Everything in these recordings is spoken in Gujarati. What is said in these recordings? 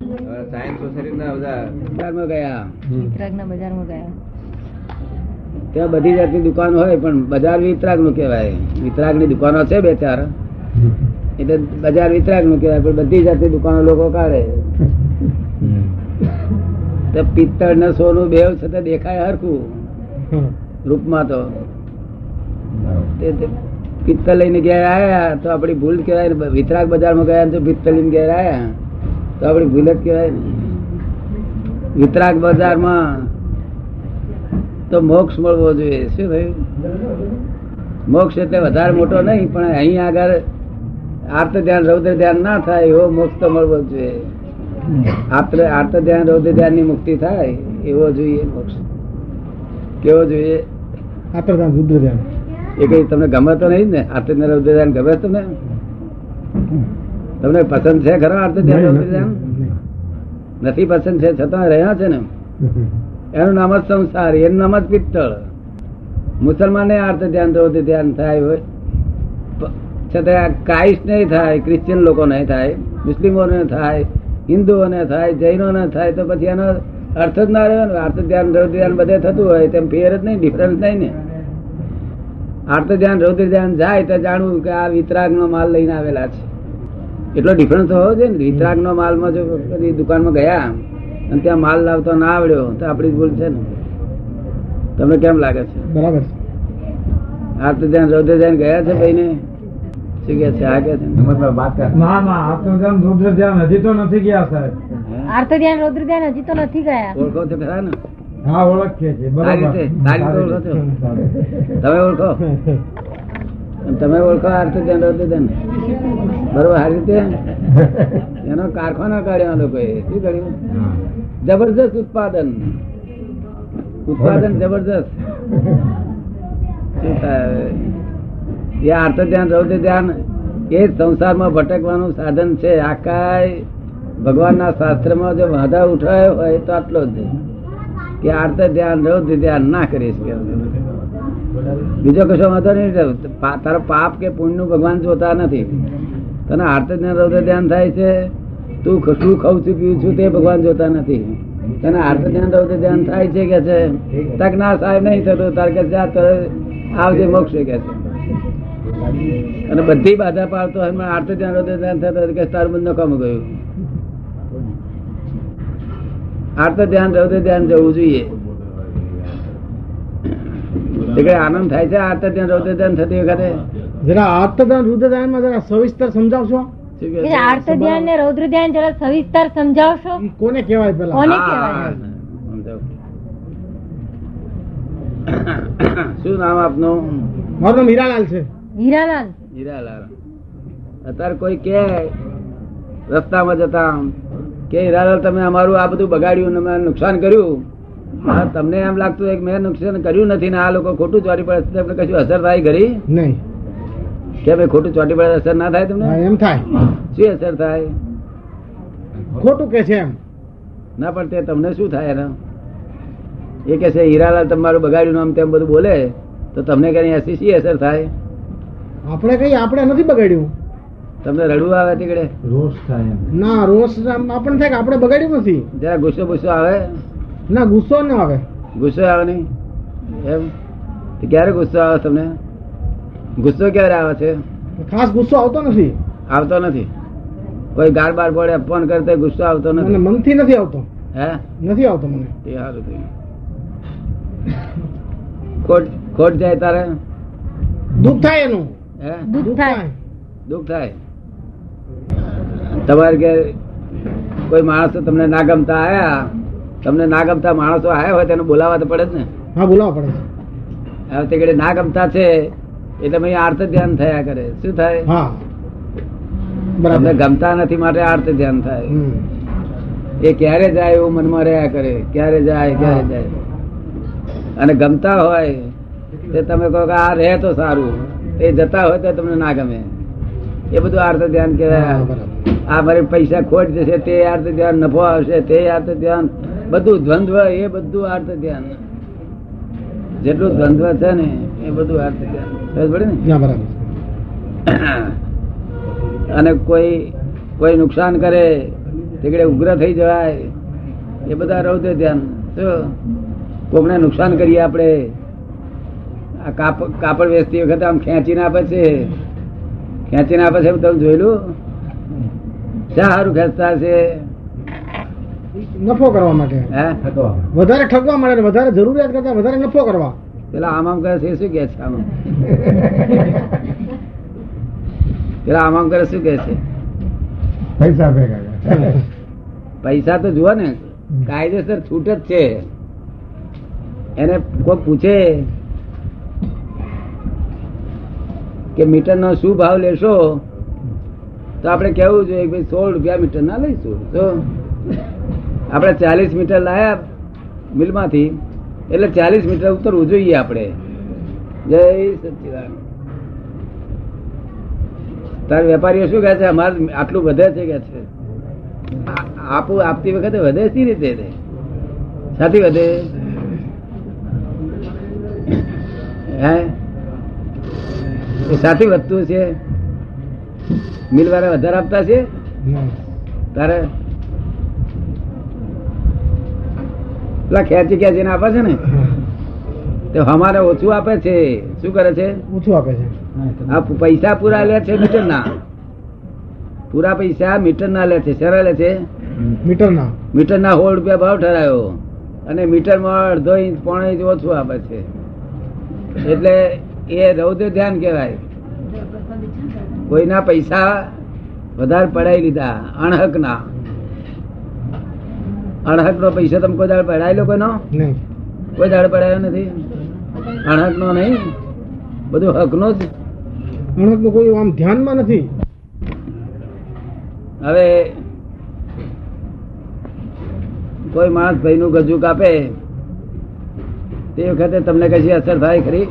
સાયન્સ સોસાયટી બજારમાં ગયા. વિતરાગના બજારમાં ગયા. ત્યાં બધી જાતની દુકાન હોય પણ બજાર વિતરાગનું કહેવાય. વિતરાગની દુકાનો છે બે ચાર. એટલે બજાર વિતરાગનું કહેવાય પણ બધી જાતની દુકાનો લોકો કાઢે. પિત્તળ ને સોનું બે છતાં દેખાય હરખું. રૂપમાં તો. પિત્તળ લઈને ગયા આયા તો આપડી ભૂલ કહેવાય વિતરાગ બજારમાં ગયા તો પિત્તળ લઈને ગયા આયા. તો આપડી ભૂલ જ કહેવાય ને. વિતરાગ બજારમાં તો મોક્ષ મળવો જોઈએ. શું થયું મોક્ષ એટલે વધારે મોટો નહીં પણ અહીં આગળ આર્ત ધ્યાન રૌદ્ર ધ્યાન ના થાય એવો મોક્ષ તો મળવો જોઈએ. આર્ત આર્ત ધ્યાન રૌદ્ર ધ્યાનની મુક્તિ થાય એવો જોઈએ મોક્ષ. કેવો જોઈએ? આત્રદાન રુદ્ર ધ્યાન. એ કઈ તમને ગમે તો નહીં ને? આર્ત ધ્યાન રૌદ્ર ધ્યાન ગમે તમને? તમને પસંદ છે ખરો અર્થ નથી. પસંદ છે છતાં રહ્યા છે ને. એનું નામ જ સંસાર એનું નામ જ પિત્તળ. મુસલમાન આર્થ ધ્યાન રૌદ્ર ધ્યાન થાય હોય. છતાં કાઈશ નહીં થાય ક્રિશ્ચિયન લોકો નહીં થાય મુસ્લિમોને થાય હિન્દુઓને થાય જૈનોને થાય તો પછી એનો અર્થ જ ના રહ્યો ને. આર્થ ધ્યાન રૌદ્ર ધ્યાન બધે થતું હોય તેમ ફેર જ નહીં ડિફરન્સ નહીં ને. આર્થ ધ્યાન રૌદ્ર ધ્યાન જાય તો જાણવું કે આ વિતરાગ નો માલ લઈને આવેલા છે. એટલો ડિફરન્સ તો હોવો જોઈએ ને વિતરાગ નો માલમાં જો કદી દુકાનમાં ગયા અને ત્યાં માલ લાવતો ના આવડ્યો તો આપણી જ ભૂલ છે ને. તમને કેમ લાગે છે? બરાબર આ તો ત્યાં રૌદ્ર ધ્યાન ગયા છે ભાઈ ને શું કે છે? આ કે છે ના. ના આત્મધ્યાન તો ધ્યાન હજી તો નથી ગયા સાહેબ. હે? આર્ત ધ્યાન રૌદ્ર ધ્યાન હજી તો નથી ગયા. ઓળખો છો ખરા ને. હા ઓળખીએ છીએ છો? તમે ઓળખો? તમે ઓળખો આર્થ ધ્યાન રૌદ્ર ધ્યાન બરોબર સારી રીતે? એનો કારખાનો કાઢ્યો લોકોએ. શું કર્યું? જબરજસ્ત ઉત્પાદન. ઉત્પાદન જબરજસ્ત. એ આર્થ ધ્યાન રૌદ્ર ધ્યાન એ સંસારમાં ભટકવાનું સાધન છે. આકાય ભગવાનના શાસ્ત્રમાં જો વાંધા ઉઠાયો હોય તો આટલો જ. કે આર્થ ધ્યાન રૌદ્ર ધ્યાન ના કરીશ કે બીજો કશો વાંધો નહીં તારો પાપ કે પુણ્યનું ભગવાન જોતા નથી. તને આર્થ ધ્યાન થાય છે, તું શું ખાઉં છું પીવું છું તે ભગવાન જોતા નથી. તને આર્થ ધ્યાન રૌદ્ર ધ્યાન થાય છે કે છે? તક ના સાહેબ નહીં થતું, તાર કે જા આવજે, મોક્ષ કે છે. અને બધી બાધા પાડતો હોય મને ધ્યાન રૌદ્ર ધ્યાન થતો કે તાર બંધ નકામ ગયું. આર્થ ધ્યાન રૌદ્ર ધ્યાન જવું જોઈએ. એ કઈ આનંદ થાય છે? આર્થ ધ્યાન રૌદ્ર થતી વખતે? જરા આત્મધ્યાન રુદ્રમાં જરા સવિસ્તર સમજાવશો? આર્ત ધ્યાન ને રૌદ્ર ધ્યાન જરા સવિસ્તર સમજાવશો? કોને કહેવાય પેલા? કોને કહેવાય? શું નામ આપનું? મારું નામ હીરાલાલ છે. હીરાલાલ. હીરાલાલ. અત્યારે કોઈ કે રસ્તામાં જતા કે હીરાલાલ તમે અમારું આ બધું બગાડ્યું અને નુકસાન કર્યું? તમને એમ લાગતું કે મેં નુકસાન કર્યું નથી ને આ લોકો ખોટું ચોરી પડે તમને કશું અસર થાય ખરી નહીં. કે ભાઈ ખોટું ચોટી પડે અસર ના થાય તમને? એમ થાય. શું અસર થાય? ખોટું કે છે એમ? ના પણ તે તમને શું થાય એના? એ કે છે હીરાલાલ તમારું બગાડ્યું નામ તેમ બધું બોલે તો તમને કઈ એસી શી અસર થાય? આપણે કઈ આપણે નથી બગાડ્યું. તમને રડવું આવે તીકડે રોષ થાય ના રોષ આપણને થાય કે આપણે બગાડ્યું નથી. જરા ગુસ્સો ગુસ્સો આવે? ના ગુસ્સો ના આવે. ગુસ્સો આવે નહીં? એમ? ક્યારે ગુસ્સો આવે તમને? ગુસ્સો ક્યારે આવે છે? ખાસ ગુસ્સો આવતો નથી. આવતો નથી. કોઈ ગાર બાર પડે ફોન કરતા ગુસ્સો આવતો મને નથી મનથી નથી આવતો. હે? નથી આવતો મને. એ સારું થયું ખોટ ખોટ જાય તારે? દુઃખ થાય એનું. હે? દુઃખ થાય. દુઃખ થાય. તમારે કે કોઈ માણસો તમને ના ગમતા આયા? તમને ના ગમતા માણસો આવ્યા હોય તેને બોલાવા તો પડે જ ને. હા બોલાવા પડે હવે તે ઘડી ના ગમતા છે એટલે ભાઈ આર્થ ધ્યાન થયા કરે. શું થાય? હા. તમને ગમતા નથી માટે આર્થ ધ્યાન થાય. એ ક્યારે જાય એવું મનમાં રહ્યા કરે. ક્યારે જાય ક્યારે જાય. અને ગમતા હોય તે તમે કહો કે આ રહે તો સારું. એ જતા હોય તો તમને ના ગમે. એ બધું આર્થ ધ્યાન કહેવાય. આ મારે પૈસા ખોટ જશે તે અર્થ ધ્યાન નફો આવશે તે અર્થ ધ્યાન. બધું દ્વંદ્વ એ બધું અર્થ ધ્યાન. જેટલું દ્વંદ્વ છે ને એ બધું અર્થ ધ્યાન. ને? બરાબર. અને કોઈ કોઈ નુકસાન કરે તે ઉગ્ર થઈ જવાય એ બધા રૌદ્ર ધ્યાન. કોકને નુકસાન કરીએ આપણે? આ કાપડ કાપડ વેચતી વખતે આમ ખેંચીને આપે છે. ખેંચીને આપે છે તમે જોયેલું? સારું ખેંચતા છે. નફો કરવા માટે. હે વધારે ઠગવા માટે વધારે જરૂરિયાત કરતા વધારે નફો કરવા. પેલા આમ આમ કરે છે શું કે છે આમ પેલા આમ આમ કરે શું કે છે? પૈસા ભેગા પૈસા તો જુઓ ને કાયદેસર છૂટ જ છે. એને કોઈ પૂછે કે મીટર નો શું ભાવ લેશો? તો આપણે કેવું જોઈએ ભાઈ સોળ રૂપિયા મીટર ના લઈશું? તો આપણે ચાલીસ મીટર લાયા મિલમાંથી, એટલે ચાલીસ મીટર ઉતરવું જોઈએ આપણે. જય સચિદાન તાર વેપારીઓ શું કહે છે? અમારે આટલું વધે છે કે છે? આપું, આપતી વખતે વધે સી રીતે સાથી વધે? હે? એ સાથી વધતું છે? મિલ વાળા વધારે આપતા છે? તારે? પેલા ખેંચી ખેંચીને આપે છે ને? તો અમારે ઓછું આપે છે. શું કરે છે? ઓછું આપે છે. આ પૈસા પૂરા લે છે મીટર ના પૂરા પૈસા મીટર ના લે છે. શેના લે છે? મીટર ના મીટર ના હોળ રૂપિયા ભાવ ઠરાયો. અને મીટરમાં અડધો ઇંચ પોણો ઇંચ ઓછું આપે છે. એટલે એ રૌદ્ર ધ્યાન કહેવાય. કોઈના પૈસા વધારે પડાઈ લીધા. અણહક ના. અણહક નો પૈસા તમે કોઈ દાડ પડાયેલો કોઈનો? કોઈ દાડ પડાયો નથી? અણહક નો નહીં? બધું હક નો જ. અણહકનું કોઈ આમ ધ્યાનમાં નથી. હવે કોઈ માણસ ભાઈ નું ગજુ કાપે તે વખતે તમને કશી અસર થાય ખરી?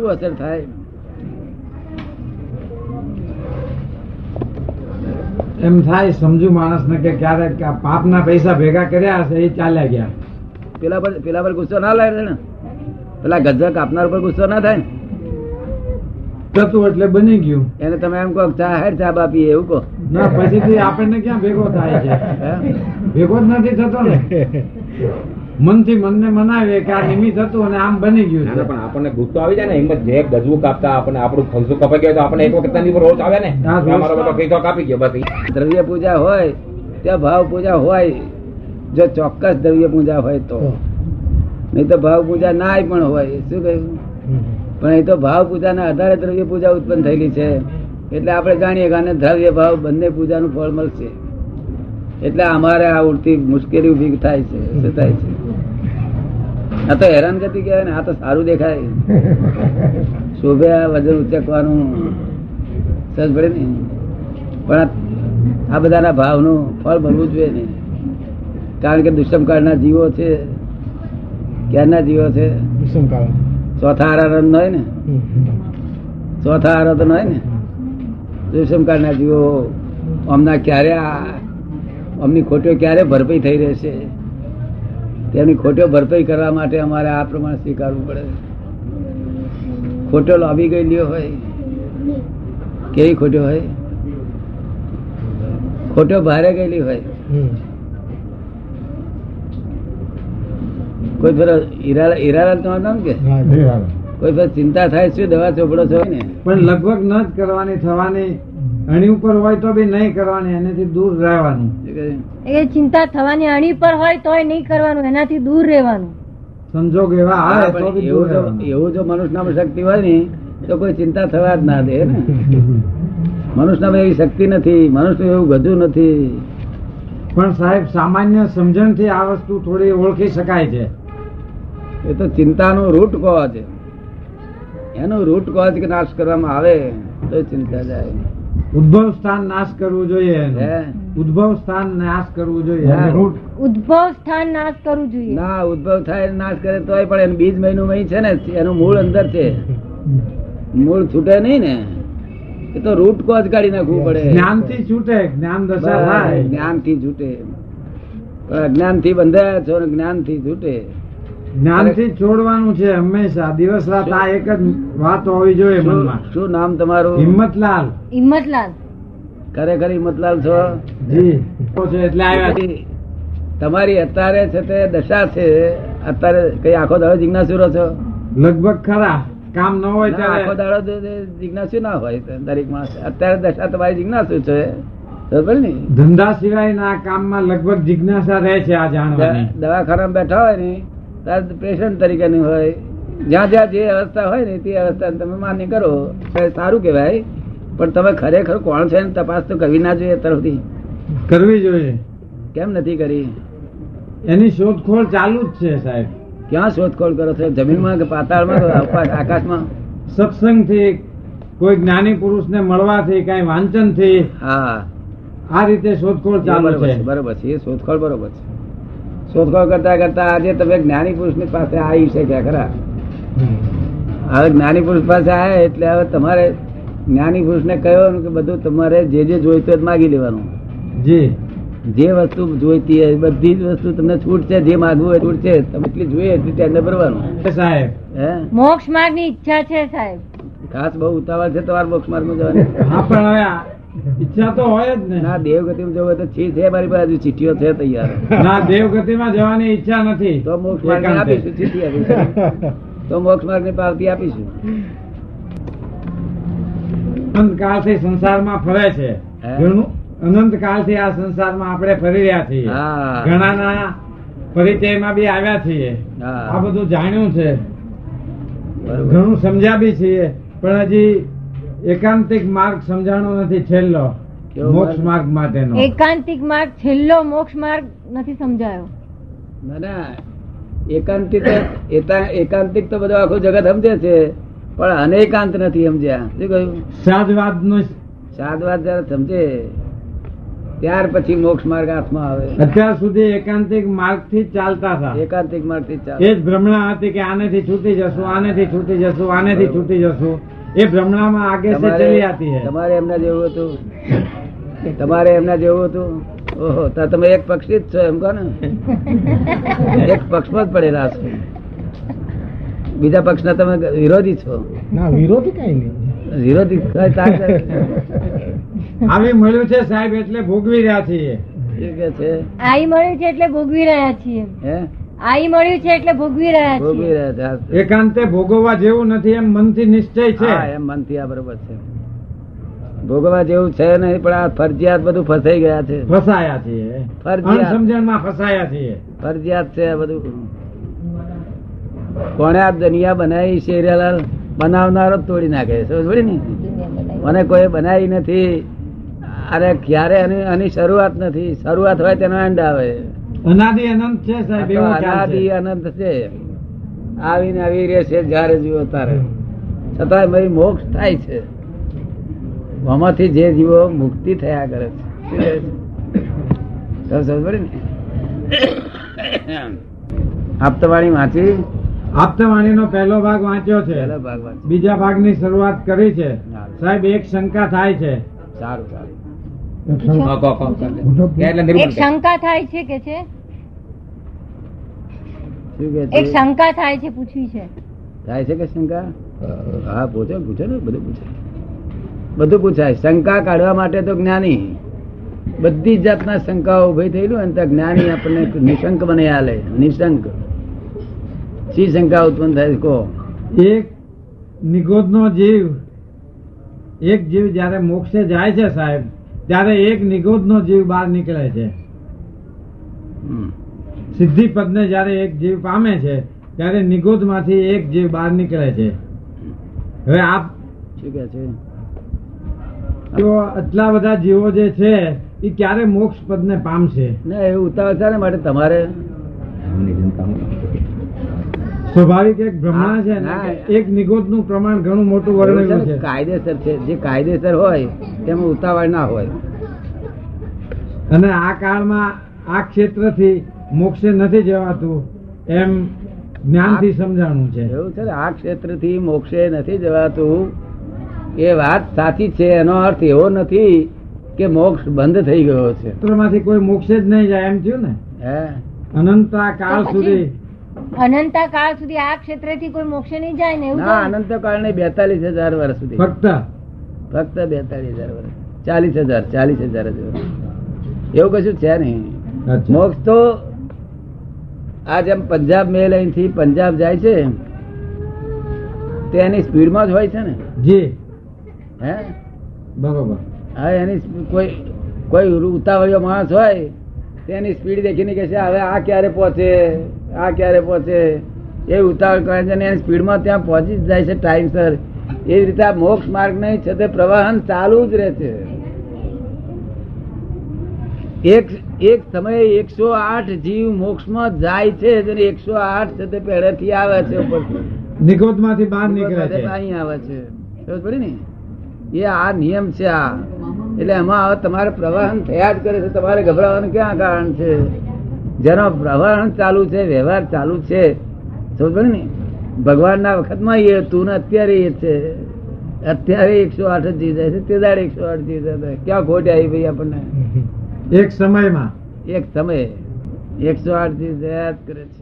શું અસર થાય? એમ થાય સમજુ માણસ ને કે ક્યારેક પાપ ના પૈસા ભેગા કર્યા હશે એ ચાલ્યા ગયા. પેલા પર પેલા પર ગુસ્સો ના લાગે ને? પેલા ગજક કાપનાર પર ગુસ્સો ના થાય થતું એટલે બની ગયું. એને તમે એમ કહો ચા હેડ ચા બાપી એવું કહો. ના પછીથી આપણને ક્યાં ભેગો થાય છે? ભેગો જ નથી થતો ને. મનથી મનને મનાવીએ કે આ નિમિત્ત હતું અને આમ બની ગયું છે. પણ આપણને ગુસ્સો આવી જાય ને હિંમત જે ગજવું કાપતા આપણને આપણું ખલસું કપાઈ ગયો તો આપણે એક વખતની રોજ આવે ને. હા, બધો કીધો કાપી ગયો બસ દ્રવ્ય પૂજા હોય ત્યાં ભાવ પૂજા હોય જો ચોક્કસ દ્રવ્ય પૂજા હોય તો. નહીં તો ભાવ પૂજા નાય પણ હોય શું કહ્યું? પણ એ તો ભાવ પૂજાના આધારે દ્રવ્ય પૂજા ઉત્પન્ન થયેલી છે. એટલે આપણે જાણીએ કે આને દ્રવ્ય ભાવ બંને પૂજાનું ફળ મળશે. એટલે અમારે આ ઉડતી મુશ્કેલી ઊભી થાય છે શું થાય છે? આ તો હેરાન હેરાનગતિ કહેવાય ને આ તો સારું દેખાય. શોભે આ વજન ઉચકવાનું સજ પડે ને. પણ આ- બધાના ભાવનું ફળ બનવું જોઈએ ને. કારણ કે દુષ્મકાળના જીવો છે. ક્યારના જીવો છે? ચોથા આરા ન હોય ને. ચોથા આરા તો ન. હોય ને દુષ્મકાળના જીવો અમના ક્યારે અમની ખોટીઓ ક્યારે ભરપાઈ થઈ રહેશે? તેમની ખોટો ભરપાઈ કરવા માટે અમારે આ પ્રમાણે સ્વીકારવું પડે ખોટો લાવી ગયેલી હોય. કેવી ખોટો હોય? ખોટો ભારે ગયેલી હોય. કોઈ ફેર ઈરાલા ઈરાલા તમારું નામ કે? કોઈ ફેર ચિંતા થાય શું દવા ચોપડો છો? ને પણ લગભગ ન જ કરવાની થવાની અણી ઉપર હોય તો બી નહીં કરવાની એનાથી દૂર રહેવાનું. એ ચિંતા થવાની અણી પર હોય તોય નહીં કરવાનું એનાથી દૂર રહેવાનું. સંજોગ એવા આવે તો બી દૂર એવું જો મનુષ્યનામાં શક્તિ હોય ને તો કોઈ ચિંતા થવા જ ના દે ને? મનુષ્યમાં એવી શક્તિ નથી મનુષ્ય એવું ગધું નથી. પણ સાહેબ સામાન્ય સમજણથી આ વસ્તુ થોડી ઓળખી શકાય છે. એ તો ચિંતાનું રૂટ કોઝ એનું રૂટ કોઝ કે નાશ કરવામાં આવે તો ચિંતા જાય. ઉદ્ભવ સ્થાન નાશ કરવું જોઈએ એનું. ઉદ્ભવ સ્થાન નાશ કરવું જોઈએ. ઉદ્ભવ સ્થાન નાશ કરવું જોઈએ. ના ઉદ્ભવ થાય નાશ કરે તોય પણ એનું બીજ મહિનું મહી છે ને એનું મૂળ અંદર છે. મૂળ છૂટે નહીં ને. એ તો રૂટ કોજ કાઢી નાખવું પડે. જ્ઞાનથી છૂટે જ્ઞાન દશા જ્ઞાનથી છૂટે. અજ્ઞાનથી બંધાયા છો જ્ઞાનથી છૂટે. જ્ઞાનથી છોડવાનું છે હંમેશા. દિવસ રાત આ એક જ વાત હોવી જોઈએ મનમાં. શું નામ તમારું? હિંમતલાલ. હિંમતલાલ. ખરેખર હિંમતલાલ છો? જી. એટલે આવ્યા. તમારી અત્યારે છે તે દશા છે. અત્યારે કઈ આખો દાડો જિજ્ઞાસુ રહો છો? લગભગ ખરા. કામ ન હોય ના, આખો ત્યારે દાડો જિજ્ઞાસુ ના હોય દરેક માણસ. અત્યારે દશા તમારી જિજ્ઞાસુ છે. ધંધા સિવાય સિવાયના કામમાં લગભગ જિજ્ઞાસા રહે છે આ જાણવાની. દવાખાનામાં બેઠા હોય ને ત્યારે પેશન્ટ તરીકેની હોય જ્યાં જ્યાં જે અવસ્થા હોય ને તે અવસ્થા તમે માન્ય કરો. સારું કહેવાય પણ તમે ખરેખર કોણ છે તપાસ તો કરવી ના જોઈએ તરફથી. કરવી જોઈએ. કેમ નથી કરી? એની શોધખોળ ચાલુ જ છે સાહેબ. ક્યાં શોધખોળ કરો છો? જમીનમાં કે પાતાળમાં આકાશ- આકાશમાં? સત્સંગથી કોઈ જ્ઞાની પુરુષને મળવાથી કઈ વાંચનથી હા. આ રીતે શોધખોળ ચાલુ છે બરોબર છે એ શોધખોળ બરોબર છે. શોધખોળ કરતા કરતા આજે તમે જ્ઞાની પુરુષની પાસે આવી શક્યા ખરા? હવે જ્ઞાની પુરુષ પાસે આવ્યા એટલે હવે તમારે જ્ઞાની પુરુષને કહ્યું કે બધું તમારે જે જે જોઈતું હોય તે માગી લેવાનું. જે. જે વસ્તુ જોઈતી હોય બધી જ વસ્તુ તમને છૂટ છે જે માગવું હોય છૂટ છે. તમે એટલી જોઈએ એટલી ટેન્ડર ભરવાનું. સાહેબ. હે? મોક્ષ માર્ગની ઈચ્છા છે સાહેબ. ખાસ બહુ ઉતાવળ છે તમારે મોક્ષ જવાની. હા પણ હવે આ ઈચ્છા તો હોય જ ને. ના દેવગતિમાં જવું તો છે છે મારી પાસે ચીઠીઓ છે તૈયાર. ના દેવગતિમાં જવાની ઈચ્છા નથી. તો મોક્ષ માર્ગ આપીશું ચીઠી આપીશું. તો મોક્ષ માર્ગની પાવતી આપીશું. અનંત કાળથી સંસારમાં ફરે છે. અનંત કાળથી આ સંસારમાં આપણે ફરી રહ્યા છીએ. ઘણાના પરિચયમાં બી આવ્યા છીએ. આ બધું જાણ્યું છે. ઘણું સમજ્યા બી છીએ. પણ હજી એકાંતિક માર્ગ સમજાણો નથી છેલ્લો મોક્ષ માર્ગ? માટેનો. એકાંતિક માર્ગ છેલ્લો મોક્ષ માર્ગ નથી સમજાયો. ના ના. એકાંતિક એકાંતિક તો બધો આખું જગત સમજે છે પણ અનેકાંત નથી સમજ્યા. શું કહ્યું? સાદવાદ નો સાદવાદ જયારે સમજે ત્યાર પછી મોક્ષ માર્ગ હાથમાં આવે. અત્યાર સુધી એકાંતિક માર્ગથી ચાલતા હતા. એકાંતિક માર્ગથી એ જ ભ્રમણા હતી કે આનેથી છૂટી જશું આનેથી છૂટી જશું આનેથી છૂટી જશું. એ ભ્રમણામાં આગે સે ચલી આતી હે. તમારે એમના જેવું હતું? તમારે એમના જેવું હતું? ઓહો તો તમે એક પક્ષી જ છો એમ કહો ને. એક પક્ષમાં જ પડેલા છો. બીજા પક્ષના તમે વિરોધી છો. ના વિરોધી કઈ નહીં. વિરોધી કઈ તાર- આવી મળ્યું છે સાહેબ એટલે ભોગવી રહ્યા છીએ. કે છે? આઈ મળ્યું છે એટલે ભોગવી રહ્યા છીએ. હે? આઈ મળ્યું છે એટલે ભોગવી રહ્યા ભોગવી રહ્યા છે એકાંતે ભોગવવા જેવું નથી એમ મનથી નિશ્ચય છે? હા એમ મનથી આ બરોબર છે. ભોગવા જેવું છે નહીં પણ આ ફરજિયાત બધું ફસાઈ ગયા છે. ફસાયા છે ફરજિયાત. સમજણમાં ફસાયા છે ફરજિયાત છે આ બધું. કોણે આ દુનિયા બનાવી શેરિયાલાલ બનાવનારો તોડી નાખે છે. ને? મને કોઈ બનાવી નથી. અરે ક્યારે આની આની શરૂઆત નથી. શરૂઆત હોય તેનો એન્ડ આવે. અનાદિ અનંત છે સાહેબ એવો અનાદિ અનંત છે. આવીને આવી રહે છે જ્યારે જીવો તારે છતાં મારી મોક્ષ થાય છે. આમાંથી જે જીવો મુક્તિ થયા કરે છે. આપતવાણી વાંચી? આપતાવાણીનો પહેલો ભાગ વાંચ્યો છે. પહેલો ભાગ વાંચી બીજા ભાગની શરૂઆત કરી છે. સાહેબ એક શંકા થાય છે. સારું સારું. એક શંકા થાય છે કે છે? એક શંકા થાય છે પૂછવી છે. થાય છે કે શંકા? હા પૂછે પૂછે ને બધું પૂછે. બધું પૂછાય. શંકા કાઢવા માટે તો જ્ઞાની. બધી જાતના શંકાઓ ઊભી થયેલું અને ત્યાં જ્ઞાની આપણને નિશંક બને આલે નિશંક. શી શંકા ઉત્પન્ન થાય છે કહો. એક નિગોદનો જીવ. એક જીવ જ્યારે મોક્ષે જાય છે સાહેબ ત્યારે એક નિગોદનો જીવ બહાર નીકળે છે. સિદ્ધિ સિદ્ધિ પદને જયારે એક જીવ પામે છે ત્યારે નિગોદમાંથી એક જીવ બહાર નીકળે છે. હવે આપ શું કે છે? આટલા બધા જીવો જે છે એ ક્યારે મોક્ષ પદને પામશે? ને એવું ઉતાવળ છે માટે તમારે? સ્વાભાવિક એક ભ્રમણા છે ને ના. કે એક પ્રમાણ ઘણું મોટું એવું છે વર્ણવ્યું છે. કાયદેસર છે. જે કાયદેસર હોય તેમાં ઉતાવળ ના હોય. અને આ કાળમાં આ ક્ષેત્રથી મોક્ષે નથી જવાતું એમ જ્ઞાનથી સમજાણું છે. એવું છે આ ક્ષેત્રથી મોક્ષે નથી જવાતું. એ વાત સાચી છે એનો અર્થ એવો નથી કે મોક્ષ બંધ થઈ ગયો છે. માંથી કોઈ મોક્ષે જ નહીં જાય એમ થયું ને? હે? અનંત કાળ સુધી અનંતા કાળ સુધી આ ક્ષેત્રથી કોઈ મોક્ષે નહીં જાય ને એવું ના તો? અનંત કાળ નહીં બેતાલીસ હજાર વર્ષ સુધી. ફક્ત? ફક્ત બેતાલીસ હજાર વર્ષ. ચાલીસ હજાર ચાલીસ હજાર જ હોય. એવું કશું છે નહીં. મોક્ષ તો આ જેમ પંજાબ મેલ અહીંથી પંજાબ જાય છે તે એની સ્પીડમાં જ હોય છે ને. જી. હે? બરોબર. હા એની કોઈ કોઈ ઉતાવળિયો માણસ હોય તેની સ્પીડ દેખીને કે છે હવે આ ક્યારે પહોંચે? આ ક્યારે પહોંચે? એ ઉતાવળ કરે છે એની સ્પીડમાં ત્યાં પહોંચી જ જાય છે ટાઈમસર એ રીતે આ મોક્ષ માર્ગ નહીં છે તે પ્રવાહન ચાલુ જ રહે છે. એક એક સમયે એકસો આઠ જીવ મોક્ષમાં જાય છે જેને એકસો આઠ છે તે પહેલેથી આવે છે નિગોદમાંથી બહાર નીકળે છે. અહીં આવે છે. સમજ પડી ને? એ આ નિયમ છે આ. એટલે એમાં હવે તમારે પ્રવાહન થયા જ કરે છે. તમારે ગભરાવાનું ક્યાં કારણ છે? જેનો પ્રવાહન ચાલુ છે વ્યવહાર ચાલુ છે સમજ ને? ભગવાનના વખતમાં એ હતું ને અત્યારે એ છે. અત્યારે એકસો આઠ જ જાય છે તે દાડે એકસો આઠ જાય છે. ક્યાં ખોટ આવી ભાઈ આપણને? એક સમયમાં. એક સમયે. એકસો આઠ જીત કરે છે.